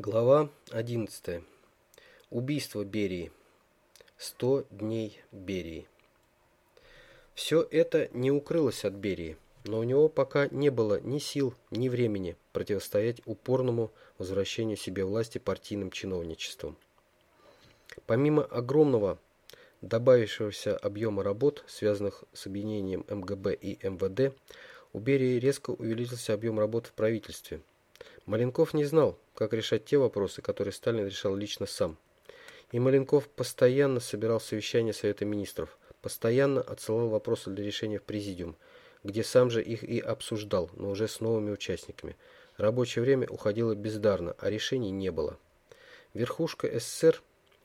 Глава 11. Убийство Берии. Сто дней Берии. Все это не укрылось от Берии, но у него пока не было ни сил, ни времени противостоять упорному возвращению себе власти партийным чиновничеством. Помимо огромного добавившегося объема работ, связанных с объединением МГБ и МВД, у Берии резко увеличился объем работ в правительстве. Маленков не знал, как решать те вопросы, которые Сталин решал лично сам. И Маленков постоянно собирал совещания Совета Министров, постоянно отсылал вопросы для решения в Президиум, где сам же их и обсуждал, но уже с новыми участниками. Рабочее время уходило бездарно, а решений не было. Верхушка СССР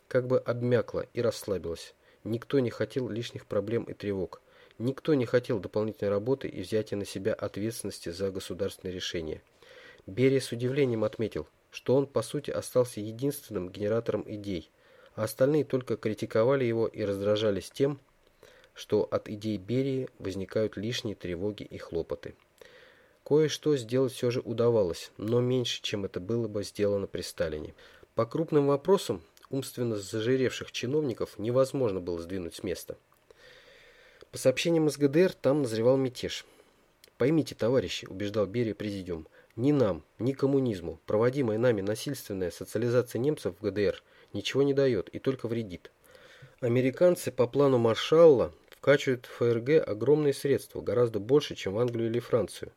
как бы обмякла и расслабилась. Никто не хотел лишних проблем и тревог. Никто не хотел дополнительной работы и взятия на себя ответственности за государственные решения. Берия с удивлением отметил, что он по сути остался единственным генератором идей, а остальные только критиковали его и раздражались тем, что от идей Берии возникают лишние тревоги и хлопоты. Кое-что сделать все же удавалось, но меньше, чем это было бы сделано при Сталине. По крупным вопросам умственно зажиревших чиновников невозможно было сдвинуть с места. По сообщениям из ГДР там назревал мятеж. «Поймите, товарищи», – убеждал Берия президиум, ни нам, ни коммунизму проводимая нами насильственная социализация немцев в ГДР ничего не дает и только вредит. Американцы по плану Маршалла вкачивают в ФРГ огромные средства, гораздо больше, чем в Англию или Францию.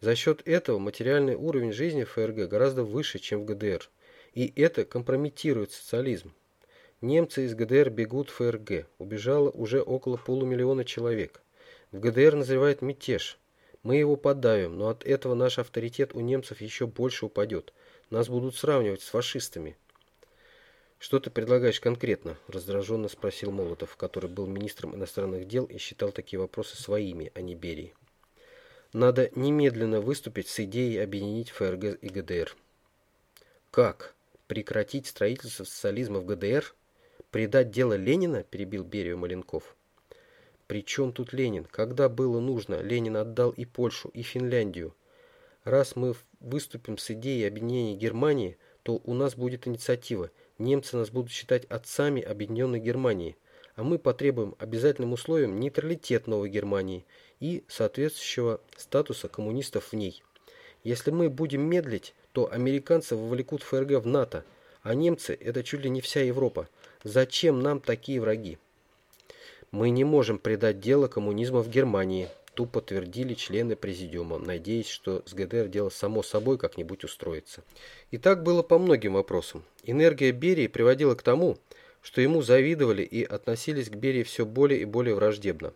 За счет этого материальный уровень жизни в ФРГ гораздо выше, чем в ГДР. И это компрометирует социализм. Немцы из ГДР бегут в ФРГ. Убежало уже около полумиллиона человек. В ГДР назревает мятеж. Мы его подавим, но от этого наш авторитет у немцев еще больше упадет. Нас будут сравнивать с фашистами. Что ты предлагаешь конкретно? раздраженно спросил Молотов, который был министром иностранных дел и считал такие вопросы своими, а не Берии. Надо немедленно выступить с идеей объединить ФРГ и ГДР. Как? Прекратить строительство социализма в ГДР? Предать дело Ленина? перебил Берию Маленков. При чем тут Ленин? Когда было нужно, Ленин отдал и Польшу, и Финляндию. Раз мы выступим с идеей объединения Германии, то у нас будет инициатива. Немцы нас будут считать отцами объединенной Германии. А мы потребуем обязательным условием нейтралитет новой Германии и соответствующего статуса коммунистов в ней. Если мы будем медлить, то американцы вовлекут ФРГ в НАТО, а немцы – это чуть ли не вся Европа. Зачем нам такие враги? Мы не можем предать дело коммунизма в Германии, тупо твердили члены президиума, надеясь, что с ГДР дело само собой как-нибудь устроится. И так было по многим вопросам. Энергия Берии приводила к тому, что ему завидовали и относились к Берии все более и более враждебно.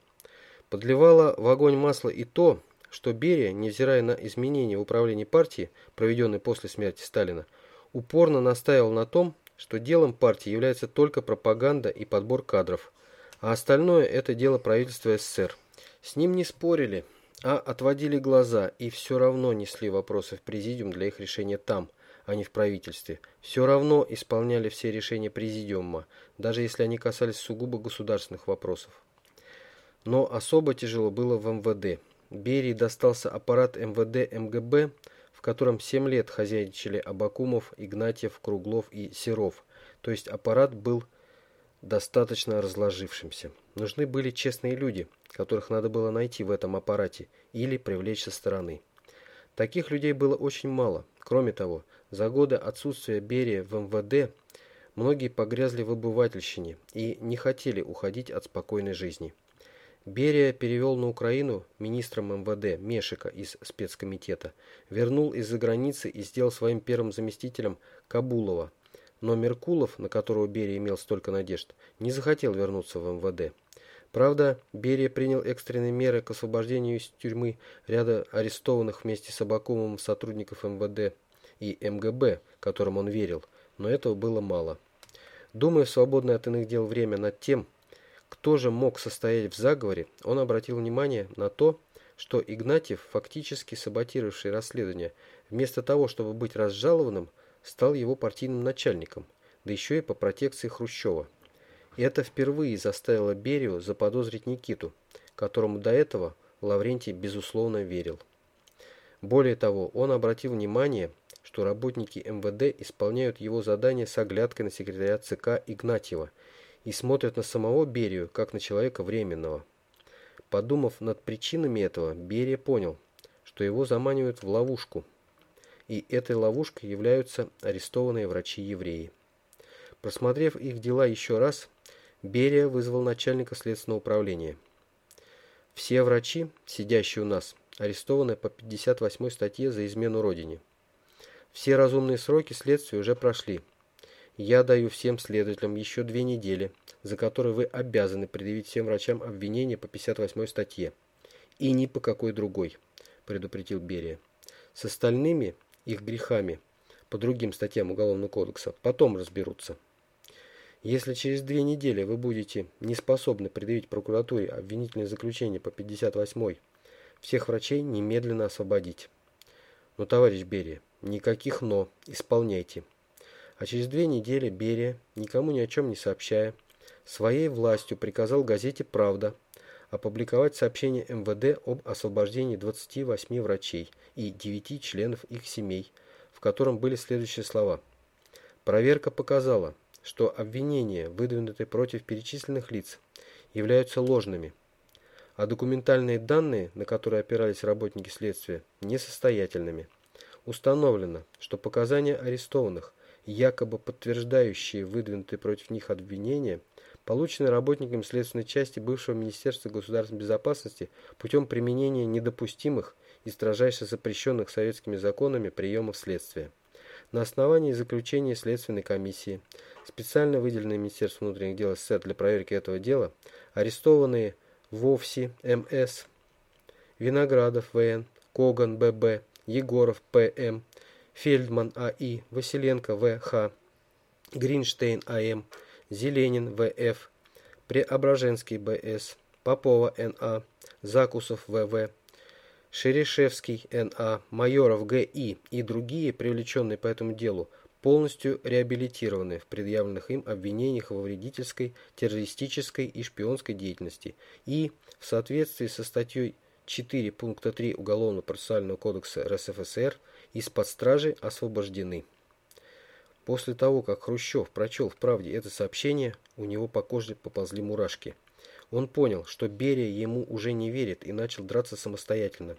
Подливало в огонь масло и то, что Берия, невзирая на изменения в управлении партии, проведенные после смерти Сталина, упорно настаивал на том, что делом партии является только пропаганда и подбор кадров – а остальное это дело правительства СССР. С ним не спорили, а отводили глаза и все равно несли вопросы в президиум для их решения там, а не в правительстве. Все равно исполняли все решения президиума, даже если они касались сугубо государственных вопросов. Но особо тяжело было в МВД. Берии достался аппарат МВД МГБ, в котором 7 лет хозяйничали Абакумов, Игнатьев, Круглов и Серов. То есть аппарат был достаточно разложившимся. Нужны были честные люди, которых надо было найти в этом аппарате или привлечь со стороны. Таких людей было очень мало. Кроме того, за годы отсутствия Берия в МВД многие погрязли в обывательщине и не хотели уходить от спокойной жизни. Берия перевел на Украину министром МВД Мешика из спецкомитета, вернул из-за границы и сделал своим первым заместителем Кабулова, но Меркулов, на которого Берия имел столько надежд, не захотел вернуться в МВД. Правда, Берия принял экстренные меры к освобождению из тюрьмы ряда арестованных вместе с Абакумом сотрудников МВД и МГБ, которым он верил, но этого было мало. Думая свободное от иных дел время над тем, кто же мог состоять в заговоре, он обратил внимание на то, что Игнатьев, фактически саботировавший расследование, вместо того, чтобы быть разжалованным, стал его партийным начальником, да еще и по протекции Хрущева. И это впервые заставило Берию заподозрить Никиту, которому до этого Лаврентий безусловно верил. Более того, он обратил внимание, что работники МВД исполняют его задания с оглядкой на секретаря ЦК Игнатьева и смотрят на самого Берию, как на человека временного. Подумав над причинами этого, Берия понял, что его заманивают в ловушку, и этой ловушкой являются арестованные врачи-евреи. Просмотрев их дела еще раз, Берия вызвал начальника следственного управления. Все врачи, сидящие у нас, арестованы по 58 статье за измену Родине. Все разумные сроки следствия уже прошли. Я даю всем следователям еще две недели, за которые вы обязаны предъявить всем врачам обвинение по 58 статье. И ни по какой другой, предупредил Берия. С остальными их грехами по другим статьям Уголовного кодекса потом разберутся. Если через две недели вы будете не способны предъявить прокуратуре обвинительное заключение по 58 всех врачей немедленно освободить. Но, товарищ Берия, никаких «но», исполняйте. А через две недели Берия, никому ни о чем не сообщая, своей властью приказал газете «Правда» опубликовать сообщение МВД об освобождении 28 врачей и 9 членов их семей, в котором были следующие слова. Проверка показала, что обвинения, выдвинутые против перечисленных лиц, являются ложными, а документальные данные, на которые опирались работники следствия, несостоятельными. Установлено, что показания арестованных, якобы подтверждающие выдвинутые против них обвинения, получены работниками следственной части бывшего Министерства государственной безопасности путем применения недопустимых и строжайше запрещенных советскими законами приемов следствия. На основании заключения Следственной комиссии, специально выделенной Министерством внутренних дел СССР для проверки этого дела, арестованные Вовси М.С., Виноградов В.Н., Коган Б.Б., Егоров П.М., Фельдман А.И., Василенко В.Х., Гринштейн А.М., Зеленин В.Ф., Преображенский Б.С., Попова Н.А., Закусов В.В., Шерешевский Н.А., Майоров Г.И. и другие, привлеченные по этому делу, полностью реабилитированы в предъявленных им обвинениях во вредительской, террористической и шпионской деятельности и, в соответствии со статьей 4 пункта 3 Уголовного процессуального кодекса РСФСР, из-под стражи освобождены. После того, как Хрущев прочел в «Правде» это сообщение, у него по коже поползли мурашки – он понял, что Берия ему уже не верит и начал драться самостоятельно.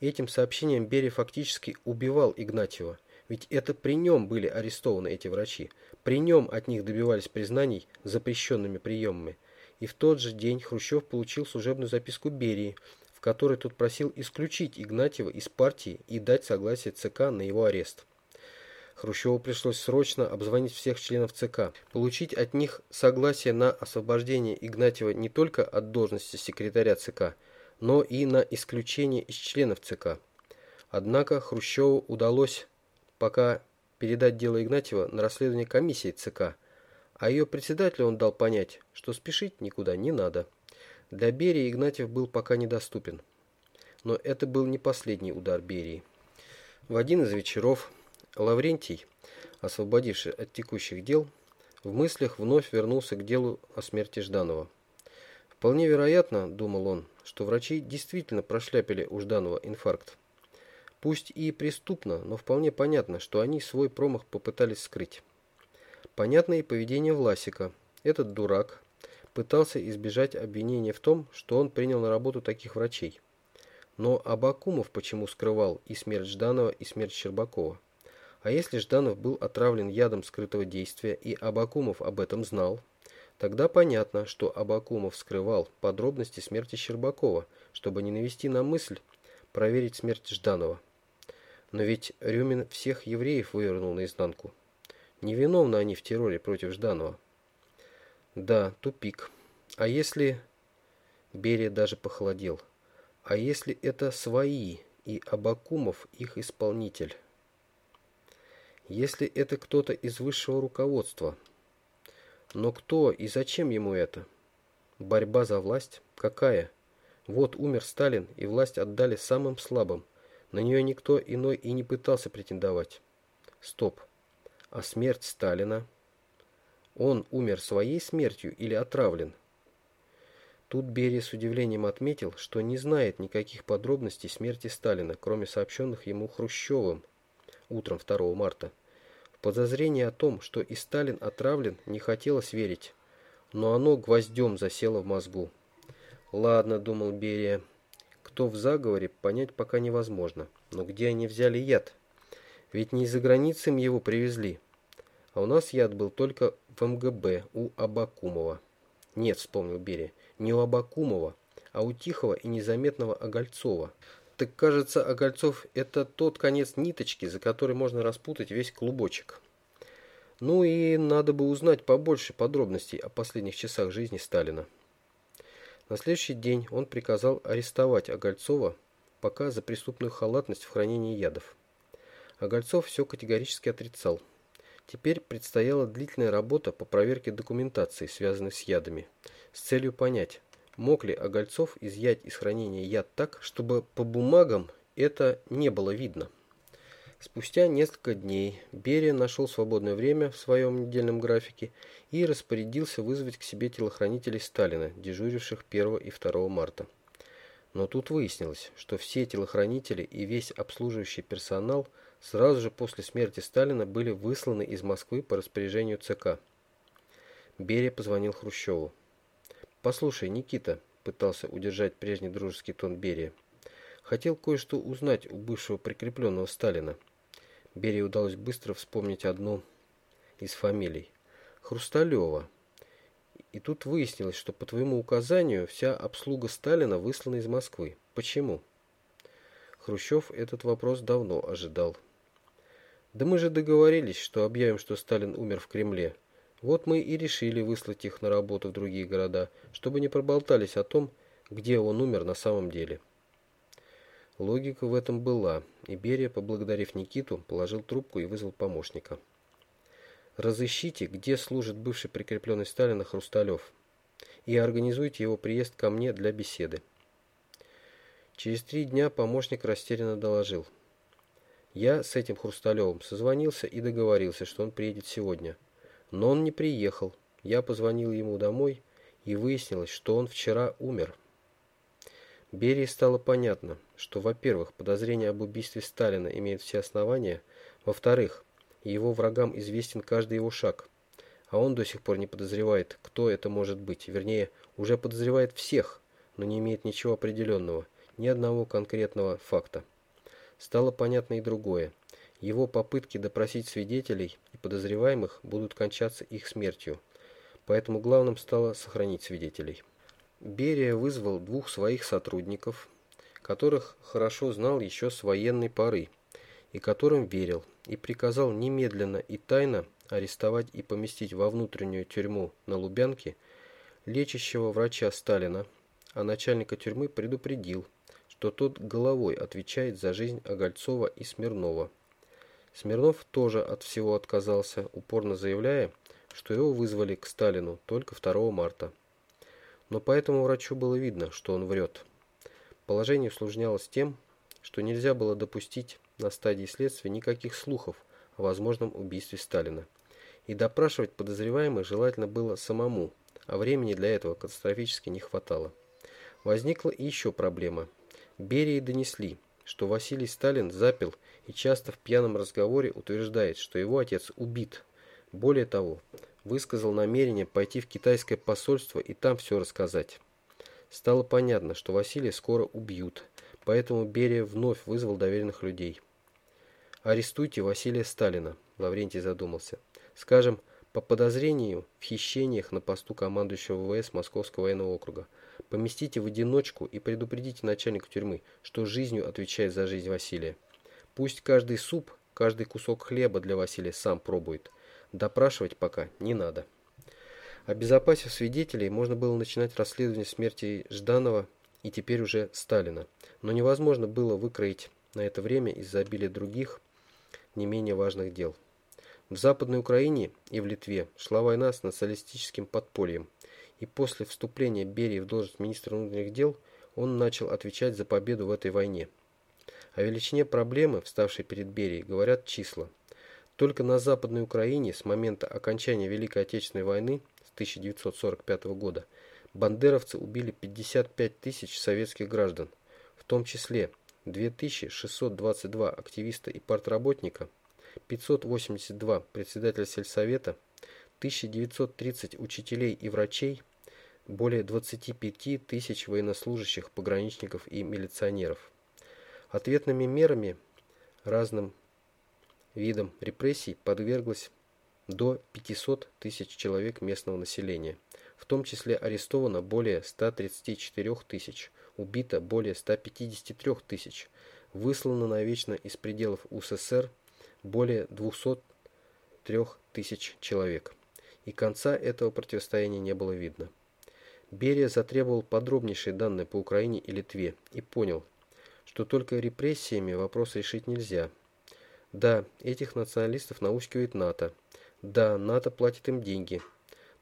Этим сообщением Берия фактически убивал Игнатьева, ведь это при нем были арестованы эти врачи, при нем от них добивались признаний запрещенными приемами. И в тот же день Хрущев получил служебную записку Берии, в которой тот просил исключить Игнатьева из партии и дать согласие ЦК на его арест. Хрущеву пришлось срочно обзвонить всех членов ЦК, получить от них согласие на освобождение Игнатьева не только от должности секретаря ЦК, но и на исключение из членов ЦК. Однако Хрущеву удалось пока передать дело Игнатьева на расследование комиссии ЦК, а ее председателю он дал понять, что спешить никуда не надо. Для Берии Игнатьев был пока недоступен. Но это был не последний удар Берии. В один из вечеров Лаврентий, освободивший от текущих дел, в мыслях вновь вернулся к делу о смерти Жданова. Вполне вероятно, думал он, что врачи действительно прошляпили у Жданова инфаркт. Пусть и преступно, но вполне понятно, что они свой промах попытались скрыть. Понятно и поведение Власика. Этот дурак пытался избежать обвинения в том, что он принял на работу таких врачей. Но Абакумов почему скрывал и смерть Жданова, и смерть Щербакова? А если Жданов был отравлен ядом скрытого действия и Абакумов об этом знал, тогда понятно, что Абакумов скрывал подробности смерти Щербакова, чтобы не навести на мысль проверить смерть Жданова. Но ведь Рюмин всех евреев вывернул наизнанку. Невиновны они в терроре против Жданова. Да, тупик. А если... Берия даже похолодел. А если это свои, и Абакумов их исполнитель? Если это кто-то из высшего руководства. Но кто и зачем ему это? Борьба за власть? Какая? Вот умер Сталин, и власть отдали самым слабым. На нее никто иной и не пытался претендовать. Стоп. А смерть Сталина? Он умер своей смертью или отравлен? Тут Берия с удивлением отметил, что не знает никаких подробностей смерти Сталина, кроме сообщенных ему Хрущевым. Утром 2 марта. В подозрение о том, что и Сталин отравлен, не хотелось верить, но оно гвоздем засело в мозгу. «Ладно», — думал Берия, — «кто в заговоре, понять пока невозможно. Но где они взяли яд? Ведь не из-за границы им его привезли. А у нас яд был только в МГБ у Абакумова». «Нет», — вспомнил Берия, — «не у Абакумова, а у тихого и незаметного Огольцова. Так кажется, Огольцов – это тот конец ниточки, за который можно распутать весь клубочек. Ну и надо бы узнать побольше подробностей о последних часах жизни Сталина. На следующий день он приказал арестовать Огольцова пока за преступную халатность в хранении ядов. Огольцов все категорически отрицал. Теперь предстояла длительная работа по проверке документации, связанной с ядами, с целью понять, мог ли Огольцов изъять из хранения яд так, чтобы по бумагам это не было видно. Спустя несколько дней Берия нашел свободное время в своем недельном графике и распорядился вызвать к себе телохранителей Сталина, дежуривших 1 и 2 марта. Но тут выяснилось, что все телохранители и весь обслуживающий персонал сразу же после смерти Сталина были высланы из Москвы по распоряжению ЦК. Берия позвонил Хрущеву. «Послушай, Никита», — пытался удержать прежний дружеский тон Берия, — «хотел кое-что узнать у бывшего прикрепленного Сталина». Берии удалось быстро вспомнить одну из фамилий. Хрусталева. И тут выяснилось, что по твоему указанию вся обслуга Сталина выслана из Москвы. Почему? Хрущев этот вопрос давно ожидал. Да мы же договорились, что объявим, что Сталин умер в Кремле. Вот мы и решили выслать их на работу в другие города, чтобы не проболтались о том, где он умер на самом деле. Логика в этом была, и Берия, поблагодарив Никиту, положил трубку и вызвал помощника. «Разыщите, где служит бывший прикрепленный Сталина Хрусталев, и организуйте его приезд ко мне для беседы». Через три дня помощник растерянно доложил. «Я с этим Хрусталевым созвонился и договорился, что он приедет сегодня». Но он не приехал. Я позвонил ему домой, и выяснилось, что он вчера умер. Берии стало понятно, что, во-первых, подозрение об убийстве Сталина имеет все основания, во-вторых, его врагам известен каждый его шаг, а он до сих пор не подозревает, кто это может быть, вернее, уже подозревает всех, но не имеет ничего определенного, ни одного конкретного факта. Стало понятно и другое. Его попытки допросить свидетелей и подозреваемых будут кончаться их смертью, поэтому главным стало сохранить свидетелей. Берия вызвал двух своих сотрудников, которых хорошо знал еще с военной поры и которым верил, и приказал немедленно и тайно арестовать и поместить во внутреннюю тюрьму на Лубянке лечащего врача Сталина, а начальника тюрьмы предупредил, что тот головой отвечает за жизнь Огольцова и Смирнова. Смирнов тоже от всего отказался, упорно заявляя, что его вызвали к Сталину только 2 марта. Но по этому врачу было видно, что он врет. Положение усложнялось тем, что нельзя было допустить на стадии следствия никаких слухов о возможном убийстве Сталина. И допрашивать подозреваемых желательно было самому, а времени для этого катастрофически не хватало. Возникла еще проблема. Берии донесли, что Василий Сталин запил и часто в пьяном разговоре утверждает, что его отец убит. Более того, высказал намерение пойти в китайское посольство и там все рассказать. Стало понятно, что Василия скоро убьют, поэтому Берия вновь вызвал доверенных людей. «Арестуйте Василия Сталина», – Лаврентий задумался. «Скажем, по подозрению в хищениях на посту командующего ВВС Московского военного округа. Поместите в одиночку и предупредите начальника тюрьмы, что жизнью отвечает за жизнь Василия. Пусть каждый суп, каждый кусок хлеба для Василия сам пробует. Допрашивать пока не надо. Обезопасив свидетелей, можно было начинать расследование смерти Жданова и теперь уже Сталина. Но невозможно было выкроить на это время из-за обилия других, не менее важных дел. В Западной Украине и в Литве шла война с националистическим подпольем, и после вступления Берии в должность министра внутренних дел он начал отвечать за победу в этой войне. О величине проблемы, вставшей перед Берией, говорят числа. Только на Западной Украине с момента окончания Великой Отечественной войны с 1945 года бандеровцы убили 55 тысяч советских граждан, в том числе 2622 активиста и партработника, 582 председателя сельсовета, 1930 учителей и врачей, более 25 тысяч военнослужащих, пограничников и милиционеров. Ответными мерами разным видам репрессий подверглось до 500 тысяч человек местного населения. В том числе арестовано более 134 тысяч, убито более 153 тысяч, выслано навечно из пределов УССР более 203 тысяч человек. И конца этого противостояния не было видно. Берия затребовал подробнейшие данные по Украине и Литве и понял, что только репрессиями вопрос решить нельзя. Да, этих националистов наускивает НАТО. Да, НАТО платит им деньги.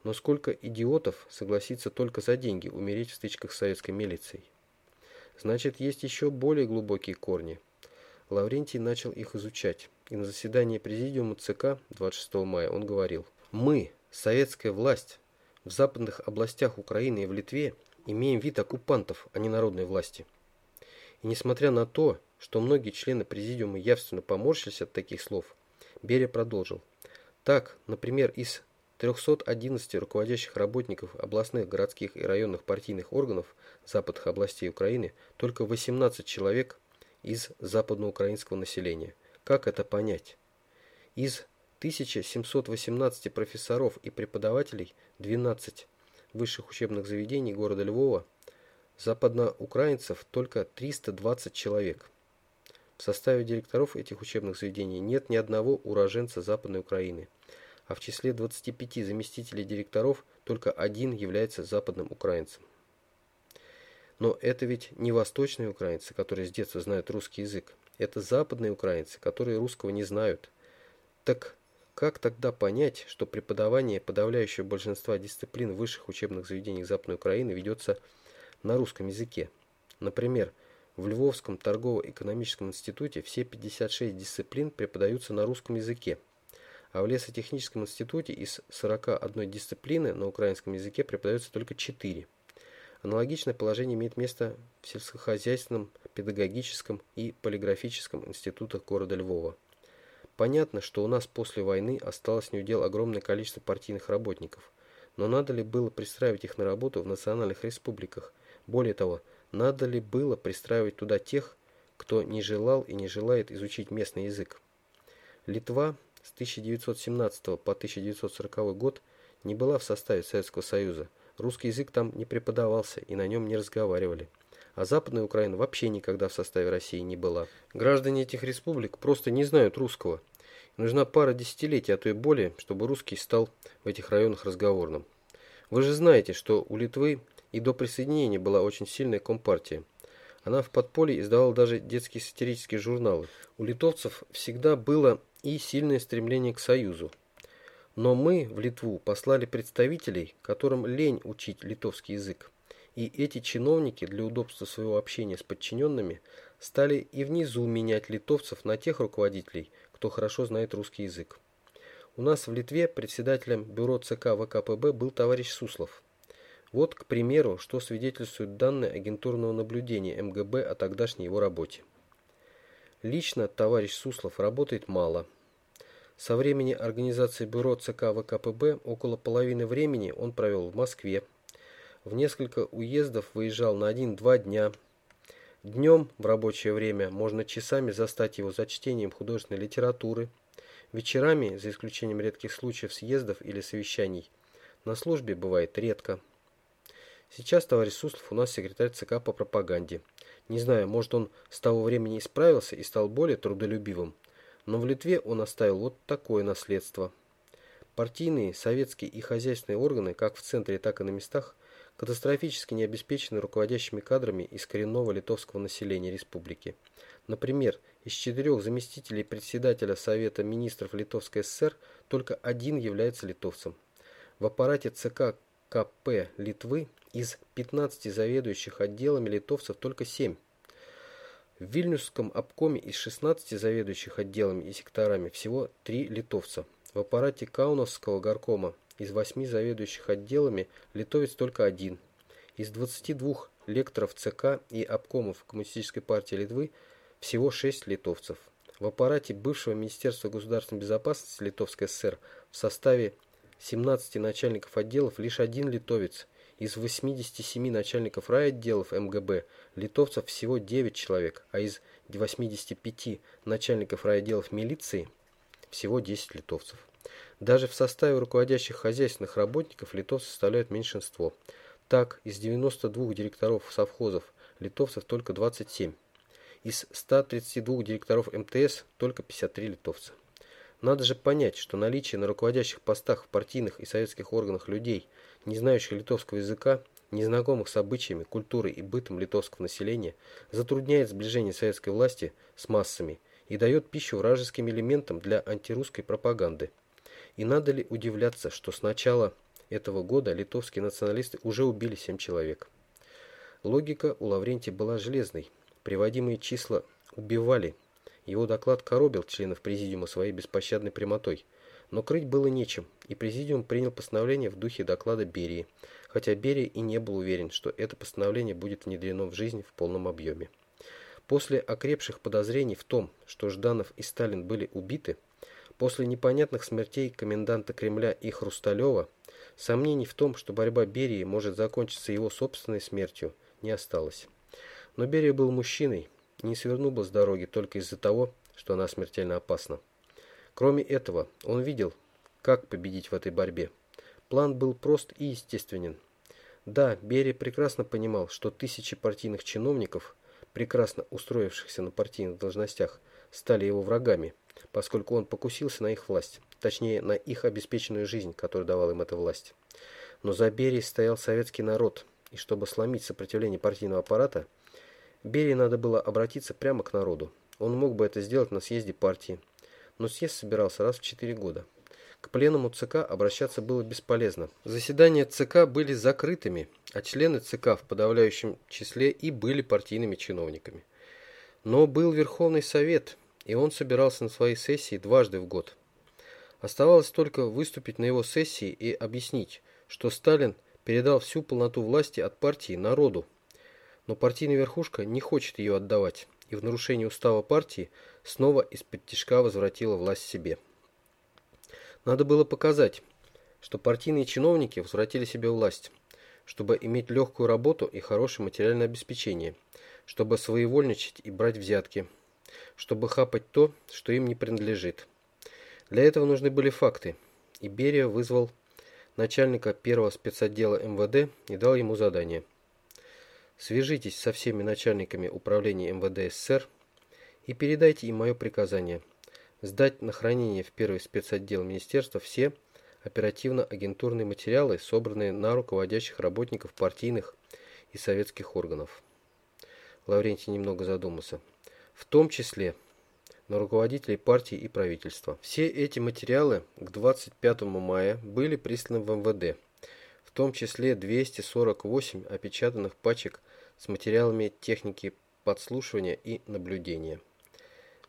Но сколько идиотов согласится только за деньги умереть в стычках с советской милицией? Значит, есть еще более глубокие корни. Лаврентий начал их изучать, и на заседании президиума ЦК 26 мая он говорил, «Мы, советская власть, в западных областях Украины и в Литве имеем вид оккупантов, а не народной власти». И несмотря на то, что многие члены президиума явственно поморщились от таких слов, Берия продолжил. Так, например, из 311 руководящих работников областных, городских и районных партийных органов западных областей Украины только 18 человек из западноукраинского населения. Как это понять? Из 1718 профессоров и преподавателей 12 высших учебных заведений города Львова западноукраинцев только 320 человек. В составе директоров этих учебных заведений нет ни одного уроженца Западной Украины – а в числе 25 заместителей директоров только один является западным украинцем. Но это ведь не восточные украинцы, которые с детства знают русский язык. Это западные украинцы, которые русского не знают. Так как тогда понять, что преподавание подавляющего большинства дисциплин в высших учебных заведениях Западной Украины ведется на русском языке? Например, в Львовском торгово-экономическом институте все 56 дисциплин преподаются на русском языке а в лесотехническом институте из 41 дисциплины на украинском языке преподается только 4. Аналогичное положение имеет место в сельскохозяйственном, педагогическом и полиграфическом институтах города Львова. Понятно, что у нас после войны осталось неудел огромное количество партийных работников, но надо ли было пристраивать их на работу в национальных республиках? Более того, надо ли было пристраивать туда тех, кто не желал и не желает изучить местный язык? Литва с 1917 по 1940 год не была в составе Советского Союза. Русский язык там не преподавался и на нем не разговаривали. А Западная Украина вообще никогда в составе России не была. Граждане этих республик просто не знают русского. Нужна пара десятилетий, а то и более, чтобы русский стал в этих районах разговорным. Вы же знаете, что у Литвы и до присоединения была очень сильная компартия. Она в подполье издавала даже детские сатирические журналы. У литовцев всегда было и сильное стремление к союзу. Но мы в Литву послали представителей, которым лень учить литовский язык. И эти чиновники для удобства своего общения с подчиненными стали и внизу менять литовцев на тех руководителей, кто хорошо знает русский язык. У нас в Литве председателем бюро ЦК ВКПБ был товарищ Суслов. Вот, к примеру, что свидетельствуют данные агентурного наблюдения МГБ о тогдашней его работе. Лично товарищ Суслов работает мало. Со времени организации бюро ЦК ВКПБ около половины времени он провел в Москве. В несколько уездов выезжал на один-два дня. Днем в рабочее время можно часами застать его за чтением художественной литературы. Вечерами, за исключением редких случаев съездов или совещаний, на службе бывает редко. Сейчас товарищ Суслов у нас секретарь ЦК по пропаганде. Не знаю, может он с того времени исправился и стал более трудолюбивым, но в Литве он оставил вот такое наследство. Партийные, советские и хозяйственные органы, как в центре, так и на местах, катастрофически не обеспечены руководящими кадрами из коренного литовского населения республики. Например, из четырех заместителей председателя Совета министров Литовской ССР только один является литовцем. В аппарате ЦК КП Литвы из 15 заведующих отделами литовцев только 7. В Вильнюсском обкоме из 16 заведующих отделами и секторами всего 3 литовца. В аппарате Каунасского горкома из 8 заведующих отделами литовец только один. Из 22 лекторов ЦК и обкомов Коммунистической партии Литвы всего 6 литовцев. В аппарате бывшего Министерства государственной безопасности Литовской ССР в составе 17 начальников отделов лишь один литовец. Из 87 начальников райотделов МГБ литовцев всего 9 человек, а из 85 начальников райотделов милиции всего 10 литовцев. Даже в составе руководящих хозяйственных работников литовцы составляют меньшинство. Так, из 92 директоров совхозов литовцев только 27. Из 132 директоров МТС только 53 литовца. Надо же понять, что наличие на руководящих постах в партийных и советских органах людей, не знающих литовского языка, незнакомых с обычаями, культурой и бытом литовского населения, затрудняет сближение советской власти с массами и дает пищу вражеским элементам для антирусской пропаганды. И надо ли удивляться, что с начала этого года литовские националисты уже убили 7 человек. Логика у Лаврентия была железной. Приводимые числа убивали. Его доклад коробил членов президиума своей беспощадной прямотой. Но крыть было нечем, и президиум принял постановление в духе доклада Берии, хотя Берия и не был уверен, что это постановление будет внедрено в жизнь в полном объеме. После окрепших подозрений в том, что Жданов и Сталин были убиты, после непонятных смертей коменданта Кремля и Хрусталева, сомнений в том, что борьба Берии может закончиться его собственной смертью, не осталось. Но Берия был мужчиной, не свернул бы с дороги только из-за того, что она смертельно опасна. Кроме этого, он видел, как победить в этой борьбе. План был прост и естественен. Да, Берия прекрасно понимал, что тысячи партийных чиновников, прекрасно устроившихся на партийных должностях, стали его врагами, поскольку он покусился на их власть, точнее, на их обеспеченную жизнь, которую давала им эта власть. Но за Берией стоял советский народ, и чтобы сломить сопротивление партийного аппарата, Берии надо было обратиться прямо к народу. Он мог бы это сделать на съезде партии, но съезд собирался раз в четыре года. К пленуму ЦК обращаться было бесполезно. Заседания ЦК были закрытыми, а члены ЦК в подавляющем числе и были партийными чиновниками. Но был Верховный Совет, и он собирался на своей сессии дважды в год. Оставалось только выступить на его сессии и объяснить, что Сталин передал всю полноту власти от партии народу. Но партийная верхушка не хочет ее отдавать, и в нарушении устава партии снова из-под тишка возвратила власть себе. Надо было показать, что партийные чиновники возвратили себе власть, чтобы иметь легкую работу и хорошее материальное обеспечение, чтобы своевольничать и брать взятки, чтобы хапать то, что им не принадлежит. Для этого нужны были факты, и Берия вызвал начальника первого спецотдела МВД и дал ему задание. Свяжитесь со всеми начальниками управления МВД СССР и передайте им мое приказание сдать на хранение в первый спецотдел министерства все оперативно-агентурные материалы, собранные на руководящих работников партийных и советских органов. Лаврентий немного задумался. В том числе на руководителей партии и правительства. Все эти материалы к 25 мая были присланы в МВД, в том числе 248 опечатанных пачек с материалами техники подслушивания и наблюдения.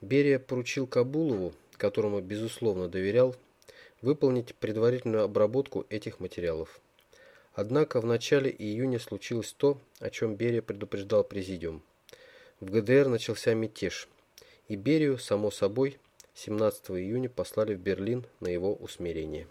Берия поручил Кабулову, которому безусловно доверял, выполнить предварительную обработку этих материалов. Однако в начале июня случилось то, о чем Берия предупреждал президиум. В ГДР начался мятеж – и Берию, само собой, 17 июня послали в Берлин на его усмирение.